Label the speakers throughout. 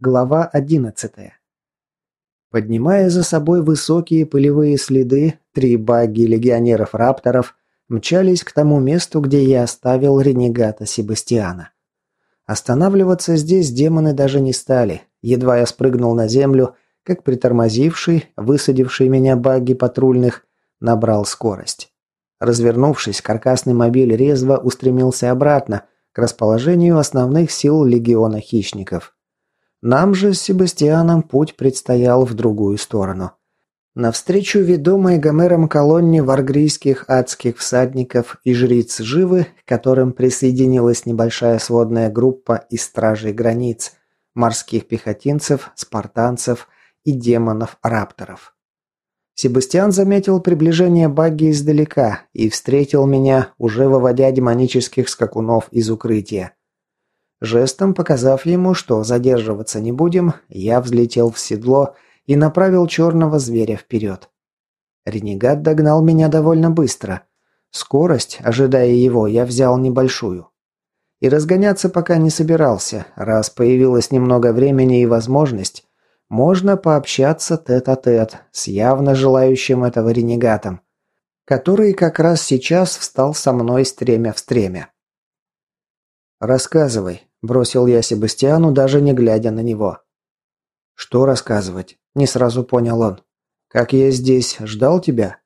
Speaker 1: Глава 11. Поднимая за собой высокие пылевые следы, три багги легионеров-рапторов мчались к тому месту, где я оставил ренегата Себастьяна. Останавливаться здесь демоны даже не стали. Едва я спрыгнул на землю, как притормозивший, высадивший меня багги патрульных, набрал скорость. Развернувшись, каркасный мобиль резво устремился обратно, к расположению основных сил легиона хищников. Нам же с Себастьяном путь предстоял в другую сторону. Навстречу ведомой Гомером колонне варгрийских адских всадников и жриц Живы, к которым присоединилась небольшая сводная группа из стражей границ, морских пехотинцев, спартанцев и демонов-рапторов. Себастьян заметил приближение багги издалека и встретил меня, уже выводя демонических скакунов из укрытия. Жестом показав ему, что задерживаться не будем, я взлетел в седло и направил черного зверя вперед. Ренегат догнал меня довольно быстро. Скорость, ожидая его, я взял небольшую. И разгоняться пока не собирался, раз появилось немного времени и возможность, можно пообщаться тет-а-тет -тет с явно желающим этого ренегатом, который как раз сейчас встал со мной стремя в стремя. «Рассказывай», Бросил я Себастьяну, даже не глядя на него. «Что рассказывать?» – не сразу понял он. «Как я здесь ждал тебя?»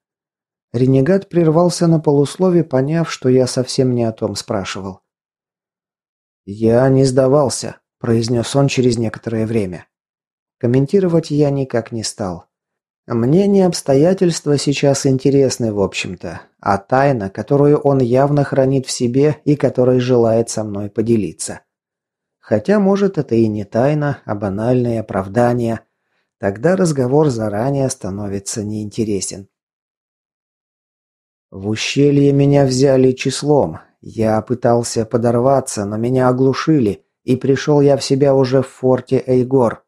Speaker 1: Ренегат прервался на полуслове, поняв, что я совсем не о том спрашивал. «Я не сдавался», – произнес он через некоторое время. Комментировать я никак не стал. Мне не обстоятельства сейчас интересны, в общем-то, а тайна, которую он явно хранит в себе и которой желает со мной поделиться. Хотя, может, это и не тайна, а банальное оправдание. Тогда разговор заранее становится неинтересен. В ущелье меня взяли числом. Я пытался подорваться, но меня оглушили, и пришел я в себя уже в форте Эйгор.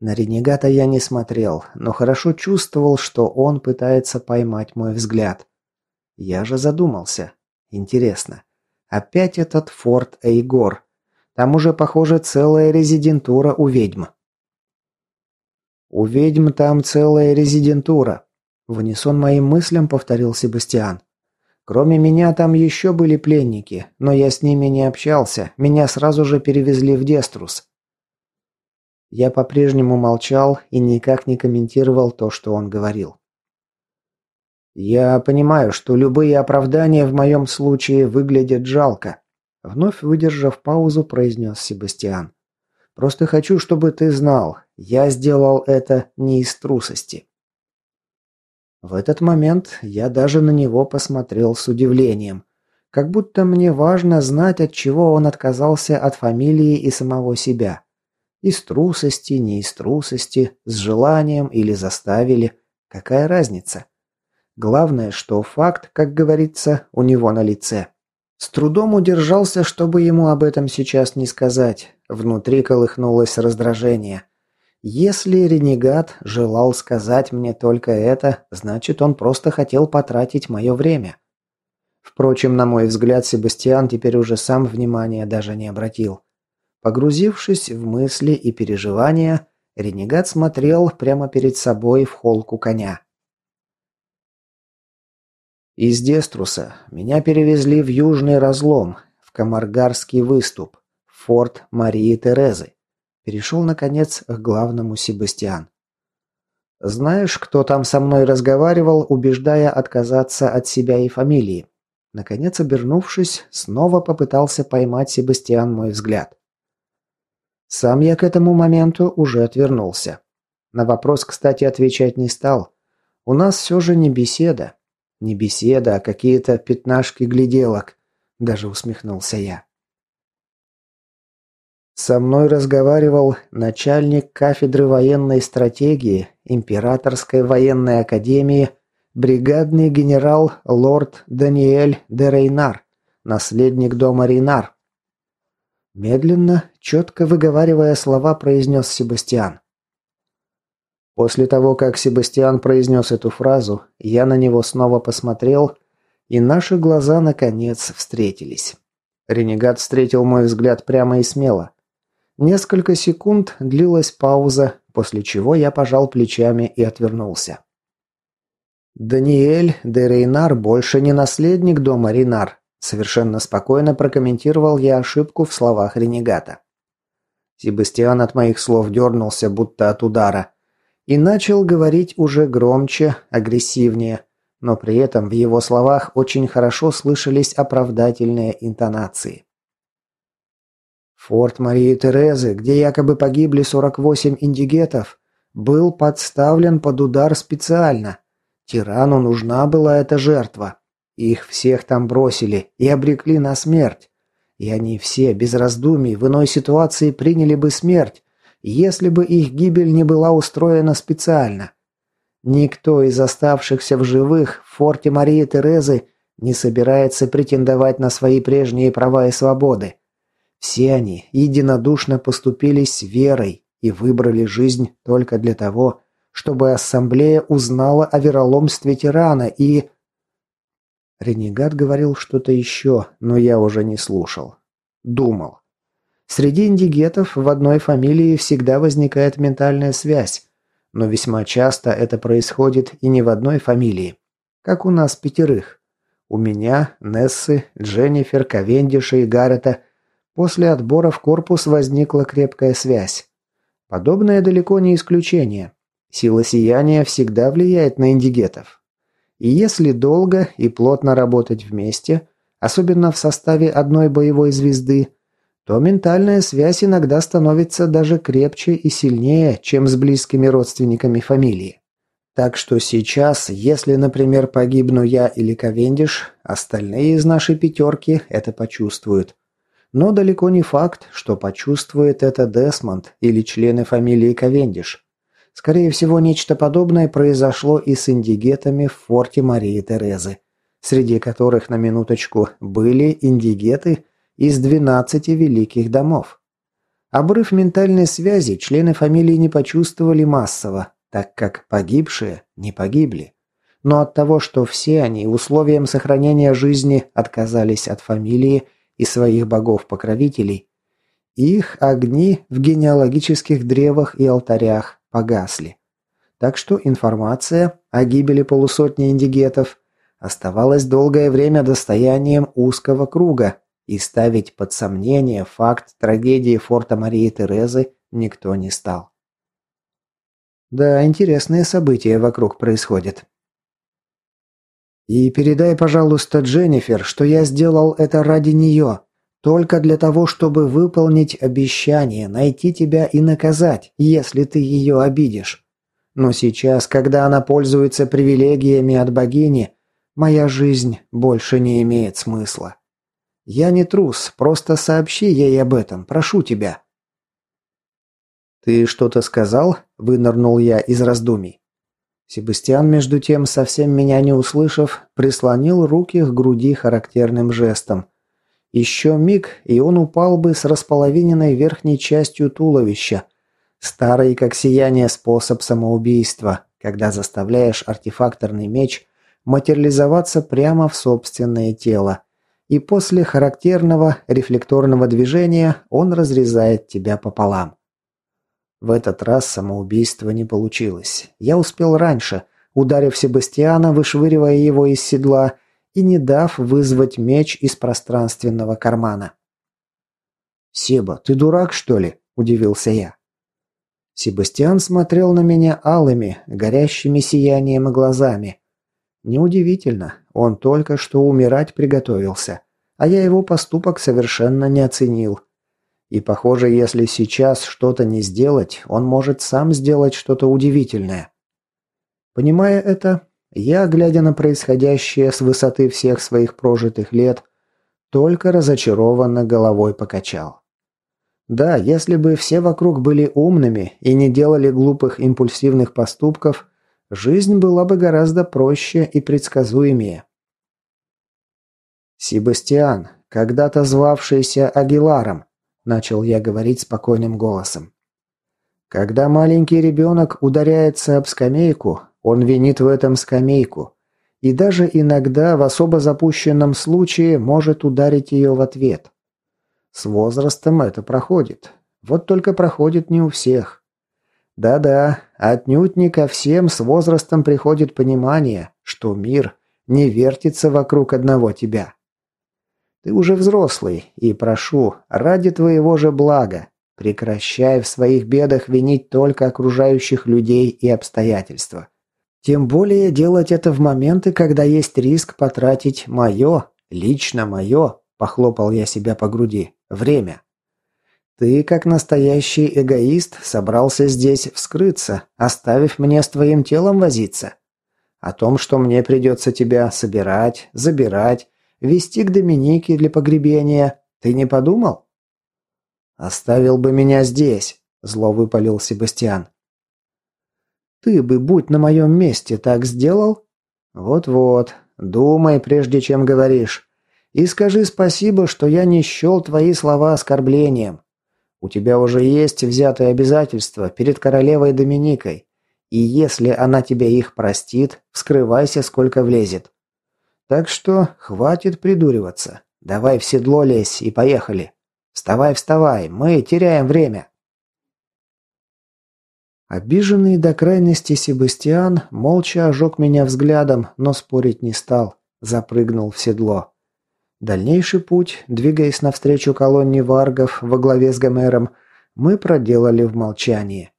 Speaker 1: На ренегата я не смотрел, но хорошо чувствовал, что он пытается поймать мой взгляд. Я же задумался. Интересно, опять этот форт Эйгор? Там уже, похоже, целая резидентура у ведьм. «У ведьм там целая резидентура», – в моим мыслям повторил Себастьян. «Кроме меня там еще были пленники, но я с ними не общался, меня сразу же перевезли в Деструс». Я по-прежнему молчал и никак не комментировал то, что он говорил. «Я понимаю, что любые оправдания в моем случае выглядят жалко», Вновь выдержав паузу, произнес Себастьян. «Просто хочу, чтобы ты знал, я сделал это не из трусости». В этот момент я даже на него посмотрел с удивлением. Как будто мне важно знать, от чего он отказался от фамилии и самого себя. Из трусости, не из трусости, с желанием или заставили. Какая разница? Главное, что факт, как говорится, у него на лице. С трудом удержался, чтобы ему об этом сейчас не сказать. Внутри колыхнулось раздражение. Если ренегат желал сказать мне только это, значит, он просто хотел потратить мое время. Впрочем, на мой взгляд, Себастьян теперь уже сам внимания даже не обратил. Погрузившись в мысли и переживания, ренегат смотрел прямо перед собой в холку коня. Из Деструса меня перевезли в Южный разлом, в Камаргарский выступ, в форт Марии Терезы. Перешел, наконец, к главному Себастьян. «Знаешь, кто там со мной разговаривал, убеждая отказаться от себя и фамилии?» Наконец, обернувшись, снова попытался поймать Себастьян мой взгляд. Сам я к этому моменту уже отвернулся. На вопрос, кстати, отвечать не стал. У нас все же не беседа, не беседа, а какие-то пятнашки гляделок. Даже усмехнулся я. Со мной разговаривал начальник кафедры военной стратегии Императорской военной академии, бригадный генерал лорд Даниэль де Рейнар, наследник дома Рейнар. Медленно, четко выговаривая слова, произнес Себастьян. После того, как Себастьян произнес эту фразу, я на него снова посмотрел, и наши глаза наконец встретились. Ренегат встретил мой взгляд прямо и смело. Несколько секунд длилась пауза, после чего я пожал плечами и отвернулся. «Даниэль де Рейнар больше не наследник дома Рейнар», совершенно спокойно прокомментировал я ошибку в словах ренегата. Себастьян от моих слов дернулся, будто от удара, и начал говорить уже громче, агрессивнее, но при этом в его словах очень хорошо слышались оправдательные интонации. Форт Марии Терезы, где якобы погибли 48 индигетов, был подставлен под удар специально. Тирану нужна была эта жертва. Их всех там бросили и обрекли на смерть. И они все, без раздумий, в иной ситуации приняли бы смерть, если бы их гибель не была устроена специально. Никто из оставшихся в живых в форте Марии Терезы не собирается претендовать на свои прежние права и свободы. Все они единодушно поступились верой и выбрали жизнь только для того, чтобы ассамблея узнала о вероломстве тирана и... Ренегат говорил что-то еще, но я уже не слушал. Думал. Среди индигетов в одной фамилии всегда возникает ментальная связь, но весьма часто это происходит и не в одной фамилии. Как у нас пятерых. У меня, Нессы, Дженнифер, Ковендиша и Гаррета. После отбора в корпус возникла крепкая связь. Подобное далеко не исключение. Сила сияния всегда влияет на индигетов. И если долго и плотно работать вместе, особенно в составе одной боевой звезды, то ментальная связь иногда становится даже крепче и сильнее, чем с близкими родственниками фамилии. Так что сейчас, если, например, погибну я или Ковендиш, остальные из нашей пятерки это почувствуют. Но далеко не факт, что почувствует это Десмонд или члены фамилии Ковендиш. Скорее всего, нечто подобное произошло и с индигетами в форте Марии Терезы, среди которых на минуточку были индигеты – из 12 великих домов. Обрыв ментальной связи члены фамилии не почувствовали массово, так как погибшие не погибли. Но от того, что все они условием сохранения жизни отказались от фамилии и своих богов-покровителей, их огни в генеалогических древах и алтарях погасли. Так что информация о гибели полусотни индигетов оставалась долгое время достоянием узкого круга, и ставить под сомнение факт трагедии форта Марии Терезы никто не стал. Да, интересные события вокруг происходят. И передай, пожалуйста, Дженнифер, что я сделал это ради нее. Только для того, чтобы выполнить обещание, найти тебя и наказать, если ты ее обидишь. Но сейчас, когда она пользуется привилегиями от богини, моя жизнь больше не имеет смысла. Я не трус, просто сообщи ей об этом, прошу тебя». «Ты что-то сказал?» – вынырнул я из раздумий. Себастьян, между тем, совсем меня не услышав, прислонил руки к груди характерным жестом. Еще миг, и он упал бы с располовиненной верхней частью туловища. Старый, как сияние, способ самоубийства, когда заставляешь артефакторный меч материализоваться прямо в собственное тело и после характерного рефлекторного движения он разрезает тебя пополам. В этот раз самоубийство не получилось. Я успел раньше, ударив Себастьяна, вышвыривая его из седла и не дав вызвать меч из пространственного кармана. «Себа, ты дурак, что ли?» – удивился я. Себастьян смотрел на меня алыми, горящими сиянием глазами. Неудивительно, он только что умирать приготовился, а я его поступок совершенно не оценил. И похоже, если сейчас что-то не сделать, он может сам сделать что-то удивительное. Понимая это, я, глядя на происходящее с высоты всех своих прожитых лет, только разочарованно головой покачал. Да, если бы все вокруг были умными и не делали глупых импульсивных поступков, жизнь была бы гораздо проще и предсказуемее. «Себастьян, когда-то звавшийся Агиларом», – начал я говорить спокойным голосом. «Когда маленький ребенок ударяется об скамейку, он винит в этом скамейку, и даже иногда в особо запущенном случае может ударить ее в ответ. С возрастом это проходит. Вот только проходит не у всех. Да-да, отнюдь не ко всем с возрастом приходит понимание, что мир не вертится вокруг одного тебя. Ты уже взрослый, и прошу, ради твоего же блага, прекращай в своих бедах винить только окружающих людей и обстоятельства. Тем более делать это в моменты, когда есть риск потратить мое, лично мое, похлопал я себя по груди, время. Ты, как настоящий эгоист, собрался здесь вскрыться, оставив мне с твоим телом возиться. О том, что мне придется тебя собирать, забирать, вести к Доминике для погребения, ты не подумал? Оставил бы меня здесь, зло выпалил Себастьян. Ты бы, будь на моем месте, так сделал? Вот-вот, думай, прежде чем говоришь. И скажи спасибо, что я не счел твои слова оскорблением. У тебя уже есть взятые обязательства перед королевой Доминикой, и если она тебе их простит, вскрывайся сколько влезет. Так что хватит придуриваться. Давай в седло лезь и поехали. Вставай, вставай, мы теряем время. Обиженный до крайности Себастьян молча ожег меня взглядом, но спорить не стал, запрыгнул в седло. Дальнейший путь, двигаясь навстречу колонне варгов во главе с Гомером, мы проделали в молчании.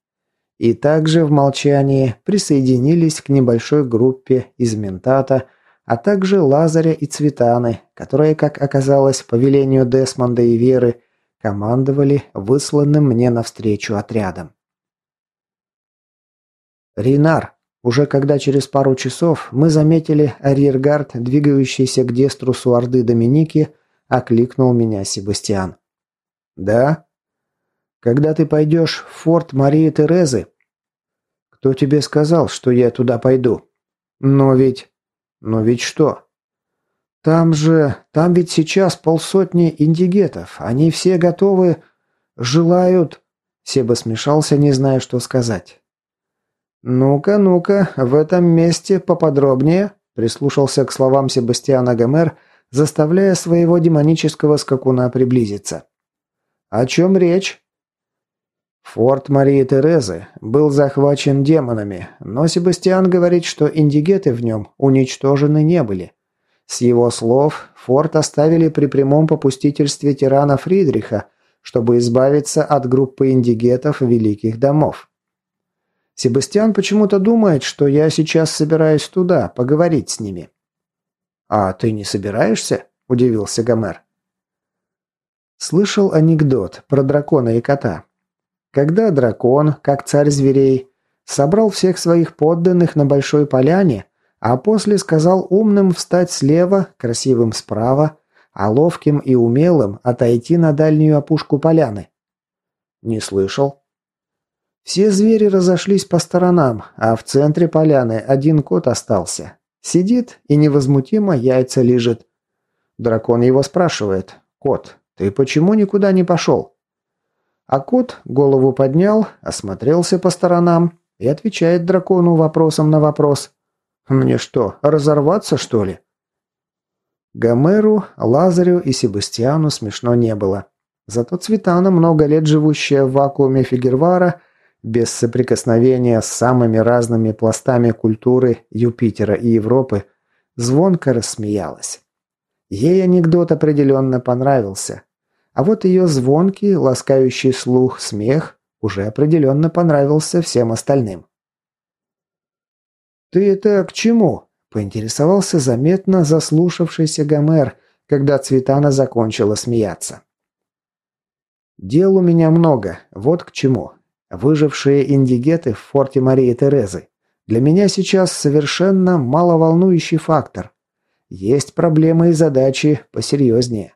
Speaker 1: И также в молчании присоединились к небольшой группе из Ментата, а также Лазаря и Цветаны, которые, как оказалось, по велению Десмонда и Веры, командовали высланным мне навстречу отрядом. «Ринар», уже когда через пару часов мы заметили арьергард, двигающийся к деструсу Орды Доминики, окликнул меня Себастьян. «Да?» «Когда ты пойдешь в форт Марии Терезы?» «Кто тебе сказал, что я туда пойду?» «Но ведь...» «Но ведь что?» «Там же... Там ведь сейчас полсотни индигетов. Они все готовы... Желают...» Себа смешался, не зная, что сказать. «Ну-ка, ну-ка, в этом месте поподробнее», прислушался к словам Себастьяна Гомер, заставляя своего демонического скакуна приблизиться. «О чем речь?» Форт Марии Терезы был захвачен демонами, но Себастьян говорит, что индигеты в нем уничтожены не были. С его слов, форт оставили при прямом попустительстве тирана Фридриха, чтобы избавиться от группы индигетов великих домов. Себастьян почему-то думает, что я сейчас собираюсь туда, поговорить с ними». «А ты не собираешься?» – удивился Гомер. Слышал анекдот про дракона и кота. Когда дракон, как царь зверей, собрал всех своих подданных на большой поляне, а после сказал умным встать слева, красивым справа, а ловким и умелым отойти на дальнюю опушку поляны. Не слышал. Все звери разошлись по сторонам, а в центре поляны один кот остался. Сидит и невозмутимо яйца лижет. Дракон его спрашивает. «Кот, ты почему никуда не пошел?» А кот голову поднял, осмотрелся по сторонам и отвечает дракону вопросом на вопрос. «Мне что, разорваться, что ли?» Гомеру, Лазарю и Себастьяну смешно не было. Зато Цветана, много лет живущая в вакууме Фигервара, без соприкосновения с самыми разными пластами культуры Юпитера и Европы, звонко рассмеялась. Ей анекдот определенно понравился. А вот ее звонкий, ласкающий слух смех уже определенно понравился всем остальным. «Ты это к чему?» – поинтересовался заметно заслушавшийся Гомер, когда Цветана закончила смеяться. «Дел у меня много, вот к чему. Выжившие индигеты в форте Марии Терезы. Для меня сейчас совершенно маловолнующий фактор. Есть проблемы и задачи посерьезнее.